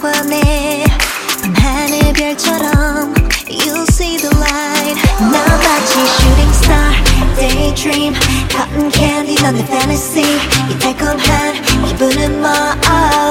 있다고 하네 밤하늘 별처럼 You'll see the light 넌 마치 shooting star Daydream Cotton candy 넌 내 fantasy 이 달콤한 기분은 뭐 oh.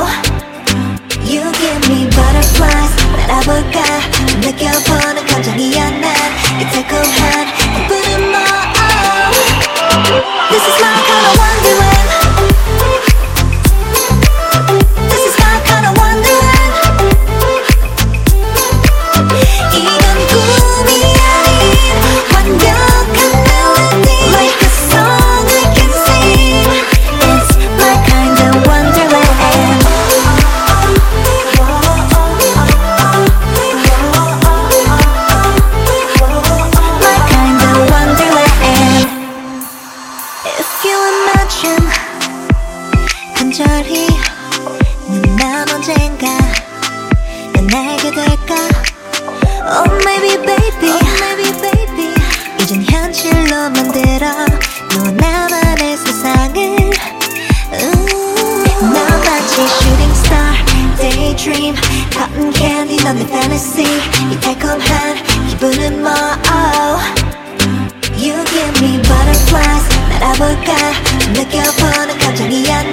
간절히 넌난 언젠가 난 알게 될까 Oh maybe baby oh, maybe baby 이젠 현실로 만들어 너와 나만의 세상을 Ooh. 넌 마치 shooting star daydream cotton candy 넌 내 fantasy 이 달콤한 기분은 뭐 oh. You give me butterflies 날아볼까 좀 느껴보는 감정이야 난이 달콤한